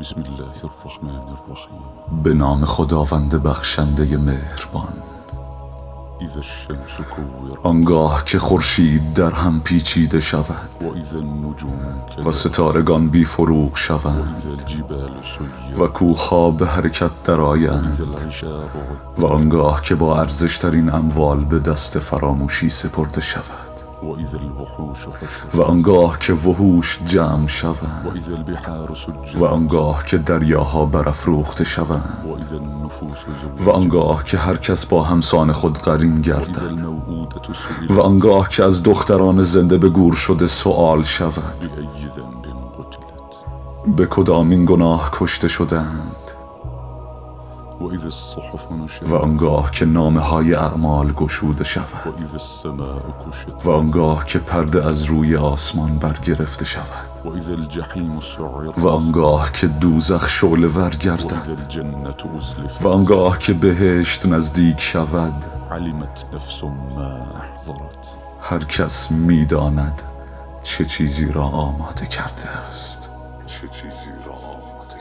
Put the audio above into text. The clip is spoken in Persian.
بسم الله الرحمن الرحیم به نام خداوند بخشنده مهربان آنگاه که خورشید در هم پیچیده شود و ستارگان بی فروغ شوند و کوهها به حرکت درآیند و آنگاه که با ارزشترین اموال به دست فراموشی سپرده شود و آنگاه که وحوش جمع شوند. و آنگاه که دریاها برافروخته شوند. و آنگاه که هر کس با همسان خود قرین گردد. و آنگاه که از دختران زنده به گور شده سؤال شود. به کدام این گناه کشته شدند؟ و نشرت آنگاه که نامه های اعمال گشوده شود. كشطت و آنگاه که پرده از روی آسمان برگرفته شود. و آنگاه که دوزخ شعله ور گردد و آنگاه که بهشت نزدیک شود. هر کس می‌داند چه چیزی را آماده کرده است. چه چیزی را آماده